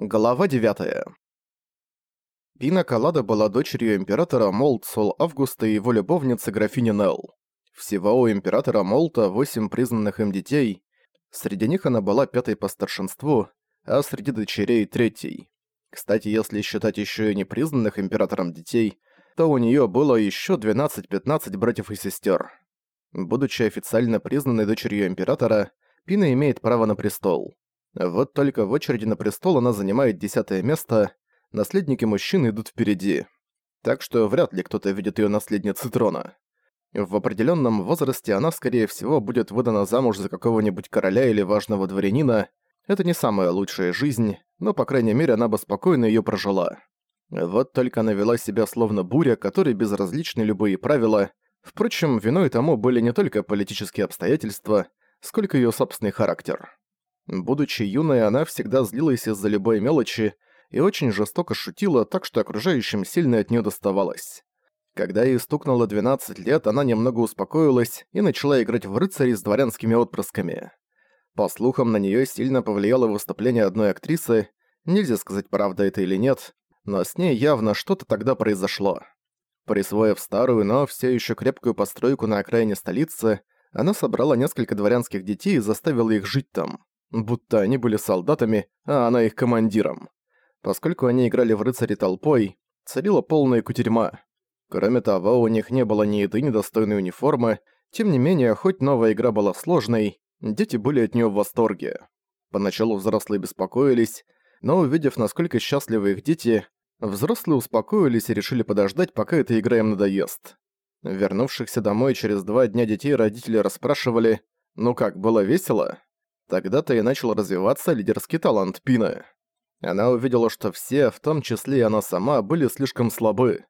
Глава 9. Пина Калада была дочерью императора Молтсол Августа и его любовницы графини Нелл. Всего у императора Молта восемь признанных им детей. Среди них она была пятой по старшинству, а среди дочерей третьей. Кстати, если считать еще и непризнанных императором детей, то у нее было еще 12-15 братьев и сестер. Будучи официально признанной дочерью императора, Пина имеет право на престол. Вот только в очереди на престол она занимает десятое место, наследники мужчины идут впереди. Так что вряд ли кто-то видит её наследницей трона. В определённом возрасте она, скорее всего, будет выдана замуж за какого-нибудь короля или важного дворянина. Это не самая лучшая жизнь, но, по крайней мере, она бы спокойно её прожила. Вот только она вела себя словно буря, которой безразличны любые правила. Впрочем, виной тому были не только политические обстоятельства, сколько её собственный характер. Будучи юной, она всегда злилась из-за любой мелочи и очень жестоко шутила, так что окружающим сильно от нее доставалось. Когда ей стукнуло 12 лет, она немного успокоилась и начала играть в рыцари с дворянскими отпрысками. По слухам, на нее сильно повлияло выступление одной актрисы, нельзя сказать, правда это или нет, но с ней явно что-то тогда произошло. Присвоив старую, но все еще крепкую постройку на окраине столицы, она собрала несколько дворянских детей и заставила их жить там будто они были солдатами, а она их командиром. Поскольку они играли в рыцари толпой, царила полная кутерьма. Кроме того, у них не было ни еды, ни достойной униформы, тем не менее, хоть новая игра была сложной, дети были от нее в восторге. Поначалу взрослые беспокоились, но увидев, насколько счастливы их дети, взрослые успокоились и решили подождать, пока эта игра им надоест. Вернувшихся домой через два дня детей родители расспрашивали «Ну как, было весело?» Тогда-то и начал развиваться лидерский талант Пины. Она увидела, что все, в том числе и она сама, были слишком слабы.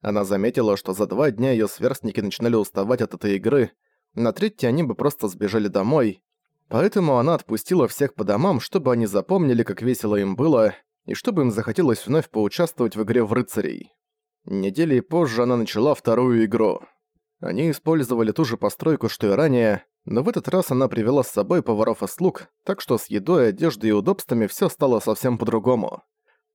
Она заметила, что за два дня её сверстники начинали уставать от этой игры, на третий они бы просто сбежали домой, поэтому она отпустила всех по домам, чтобы они запомнили, как весело им было, и чтобы им захотелось вновь поучаствовать в игре в рыцарей. Недели позже она начала вторую игру. Они использовали ту же постройку, что и ранее, но в этот раз она привела с собой поваров и слуг, так что с едой, одеждой и удобствами всё стало совсем по-другому.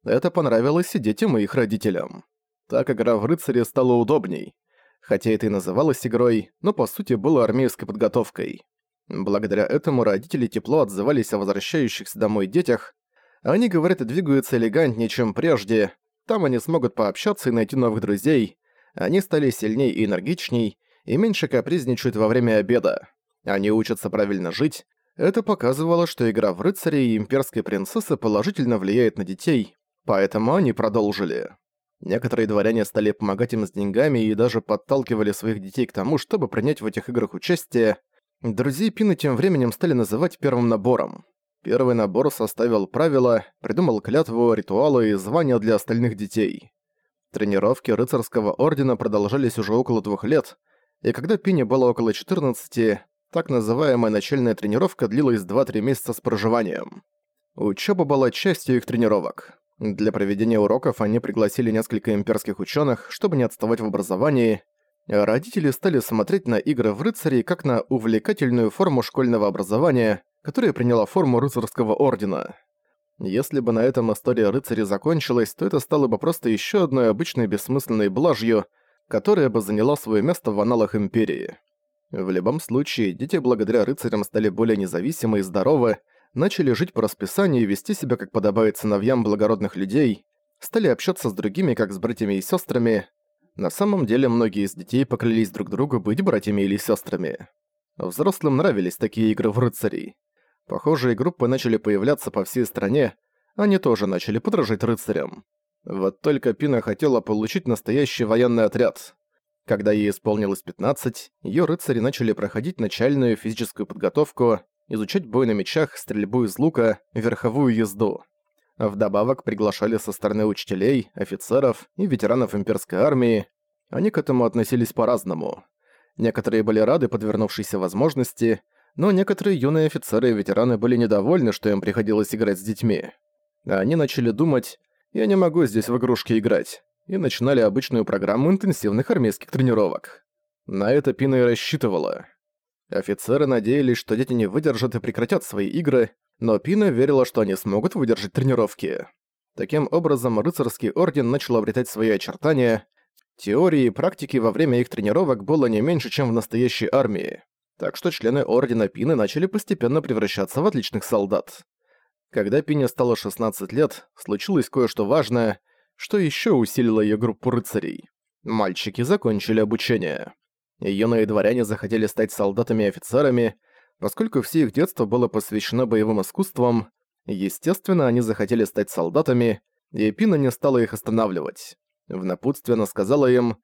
Это понравилось и детям, и их родителям. Так игра в рыцаре стала удобней. Хотя это и называлось игрой, но по сути было армейской подготовкой. Благодаря этому родители тепло отзывались о возвращающихся домой детях. Они, говорят, и двигаются элегантнее, чем прежде. Там они смогут пообщаться и найти новых друзей. Они стали сильней и энергичней, и меньше капризничают во время обеда. Они учатся правильно жить. Это показывало, что игра в рыцарей и имперской принцессы положительно влияет на детей, поэтому они продолжили. Некоторые дворяне стали помогать им с деньгами и даже подталкивали своих детей к тому, чтобы принять в этих играх участие. Друзей Пины тем временем стали называть первым набором. Первый набор составил правила, придумал клятву, ритуалы и звания для остальных детей. Тренировки рыцарского ордена продолжались уже около двух лет, и когда Пине было около 14, так называемая начальная тренировка длилась 2-3 месяца с проживанием. Учёба была частью их тренировок. Для проведения уроков они пригласили несколько имперских учёных, чтобы не отставать в образовании. Родители стали смотреть на игры в рыцарей как на увлекательную форму школьного образования, которая приняла форму рыцарского ордена. Если бы на этом история рыцарей закончилась, то это стало бы просто ещё одной обычной бессмысленной блажью, которая бы заняла своё место в аналах Империи. В любом случае, дети благодаря рыцарям стали более независимы и здоровы, начали жить по расписанию и вести себя как подобает сыновьям благородных людей, стали общаться с другими как с братьями и сестрами. На самом деле многие из детей поклялись друг другу быть братьями или сестрами. Взрослым нравились такие игры в рыцарей. Похожие группы начали появляться по всей стране, они тоже начали подражать рыцарям. Вот только Пина хотела получить настоящий военный отряд. Когда ей исполнилось 15, её рыцари начали проходить начальную физическую подготовку, изучать бой на мечах, стрельбу из лука, верховую езду. Вдобавок приглашали со стороны учителей, офицеров и ветеранов имперской армии. Они к этому относились по-разному. Некоторые были рады подвернувшейся возможности, но некоторые юные офицеры и ветераны были недовольны, что им приходилось играть с детьми. Они начали думать «я не могу здесь в игрушки играть и начинали обычную программу интенсивных армейских тренировок. На это Пина и рассчитывала. Офицеры надеялись, что дети не выдержат и прекратят свои игры, но Пина верила, что они смогут выдержать тренировки. Таким образом, рыцарский орден начал обретать свои очертания. Теории и практики во время их тренировок было не меньше, чем в настоящей армии. Так что члены Ордена Пины начали постепенно превращаться в отличных солдат. Когда Пине стало 16 лет, случилось кое-что важное, что еще усилило ее группу рыцарей. Мальчики закончили обучение. Юные дворяне захотели стать солдатами и офицерами, поскольку все их детство было посвящено боевым искусствам, естественно, они захотели стать солдатами, и Пина не стала их останавливать. В напутствие она сказала им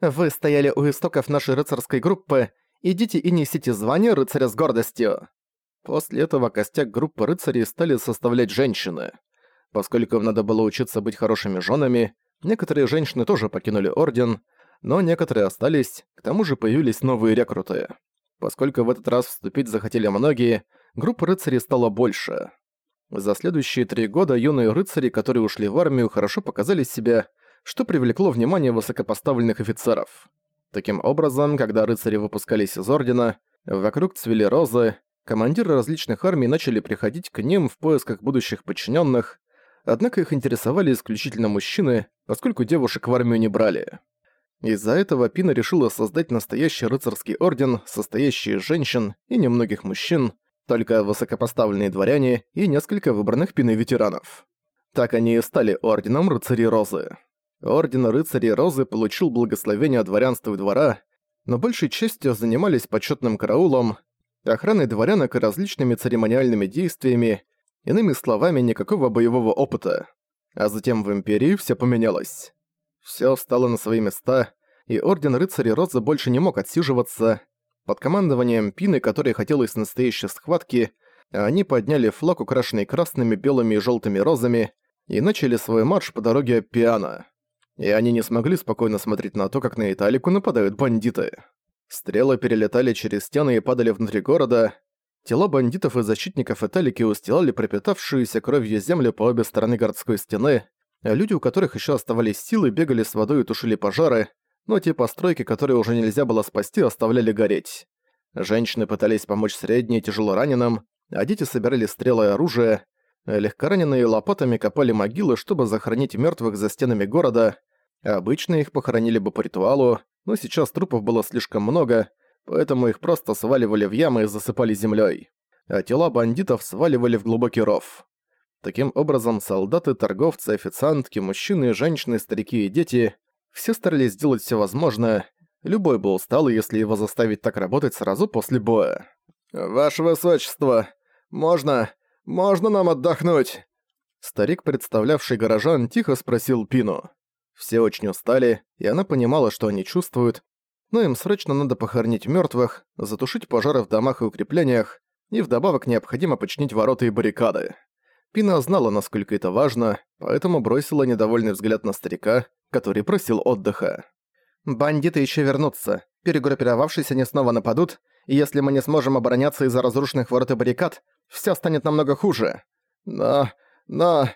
«Вы стояли у истоков нашей рыцарской группы, идите и несите звание рыцаря с гордостью». После этого костяк группы рыцарей стали составлять женщины. Поскольку им надо было учиться быть хорошими женами, некоторые женщины тоже покинули Орден, но некоторые остались, к тому же появились новые рекруты. Поскольку в этот раз вступить захотели многие, группа рыцарей стала больше. За следующие три года юные рыцари, которые ушли в армию, хорошо показали себя, что привлекло внимание высокопоставленных офицеров. Таким образом, когда рыцари выпускались из Ордена, вокруг цвели розы, командиры различных армий начали приходить к ним в поисках будущих подчиненных, однако их интересовали исключительно мужчины, поскольку девушек в армию не брали. Из-за этого Пина решила создать настоящий рыцарский орден, состоящий из женщин и немногих мужчин, только высокопоставленные дворяне и несколько выбранных Пиной ветеранов. Так они и стали Орденом Рыцарей Розы. Орден Рыцарей Розы получил благословение дворянства и двора, но большей частью занимались почетным караулом, охраной дворянок и различными церемониальными действиями, иными словами, никакого боевого опыта. А затем в Империи все поменялось. Все встало на свои места, и Орден Рыцарей Розы больше не мог отсиживаться. Под командованием Пины, которой хотелось настоящей схватки, они подняли флаг, украшенный красными, белыми и желтыми розами, и начали свой марш по дороге Пиана. И они не смогли спокойно смотреть на то, как на Италику нападают бандиты. Стрелы перелетали через стены и падали внутри города. Тела бандитов и защитников Италики устилали пропитавшуюся кровью землю по обе стороны городской стены, а люди, у которых еще оставались силы, бегали с водой и тушили пожары, но те постройки, которые уже нельзя было спасти, оставляли гореть. Женщины пытались помочь средне и тяжело раненым, а дети собирали стрелы и оружие, легкораненые лопатами копали могилы, чтобы захоронить мертвых за стенами города, обычно их похоронили бы по ритуалу, но сейчас трупов было слишком много, поэтому их просто сваливали в ямы и засыпали землей, а тела бандитов сваливали в глубокий ров. Таким образом, солдаты, торговцы, официантки, мужчины, женщины, старики и дети все старались сделать все возможное. Любой бы устал, если его заставить так работать сразу после боя. «Ваше Высочество, можно... можно нам отдохнуть?» Старик, представлявший горожан, тихо спросил Пину. Все очень устали, и она понимала, что они чувствуют, но им срочно надо похоронить мертвых, затушить пожары в домах и укреплениях, и вдобавок необходимо починить ворота и баррикады. Пина знала, насколько это важно, поэтому бросила недовольный взгляд на старика, который просил отдыха. «Бандиты еще вернутся. Перегруппировавшись, они снова нападут, и если мы не сможем обороняться из-за разрушенных ворот и баррикад, все станет намного хуже. Но... но...»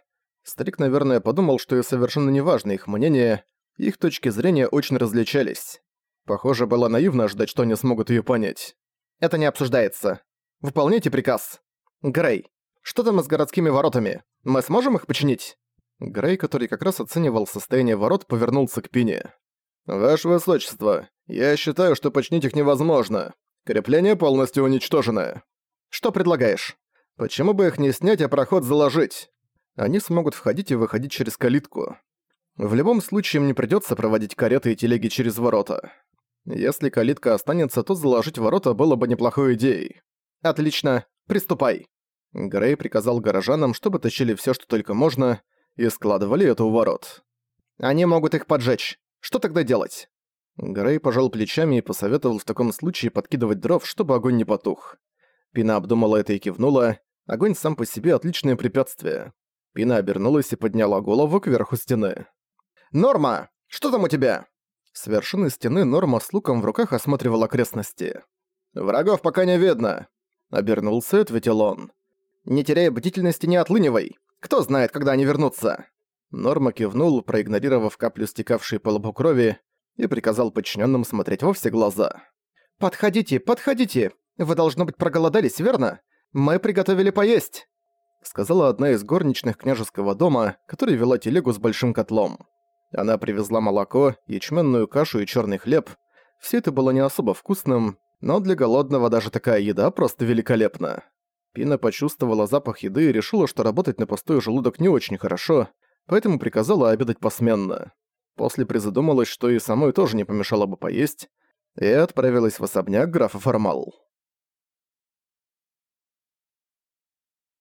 Старик, наверное, подумал, что и совершенно неважно их мнение, их точки зрения очень различались. Похоже, было наивно ждать, что они смогут ее понять. «Это не обсуждается. Выполняйте приказ. Грей, что там с городскими воротами? Мы сможем их починить?» Грей, который как раз оценивал состояние ворот, повернулся к Пине. «Ваше Высочество, я считаю, что починить их невозможно. Крепление полностью уничтожено». «Что предлагаешь? Почему бы их не снять, а проход заложить? Они смогут входить и выходить через калитку. В любом случае им не придётся проводить кареты и телеги через ворота. Если калитка останется, то заложить ворота было бы неплохой идеей. Отлично, приступай. Грей приказал горожанам, чтобы тащили всё, что только можно, и складывали это у ворот. Они могут их поджечь. Что тогда делать? Грей пожал плечами и посоветовал в таком случае подкидывать дров, чтобы огонь не потух. Пина обдумала это и кивнула. Огонь сам по себе отличное препятствие. Пина обернулась и подняла голову кверху стены. «Норма! Что там у тебя?» С вершины стены Норма с луком в руках осматривала окрестности. «Врагов пока не видно», — обернулся и ответил он. Не теряй бдительности, не отлынивай. Кто знает, когда они вернутся?» Норма кивнул, проигнорировав каплю стекавшей по лбу крови, и приказал подчиненным смотреть во все глаза. «Подходите, подходите! Вы, должно быть, проголодались, верно? Мы приготовили поесть!» сказала одна из горничных княжеского дома, которая вела телегу с большим котлом. Она привезла молоко, ячменную кашу и черный хлеб. Все это было не особо вкусным, но для голодного даже такая еда просто великолепна. Пина почувствовала запах еды и решила, что работать на пустой желудок не очень хорошо, поэтому приказала обедать посменно. После призадумалась, что и самой тоже не помешало бы поесть, и отправилась в особняк графа Формал.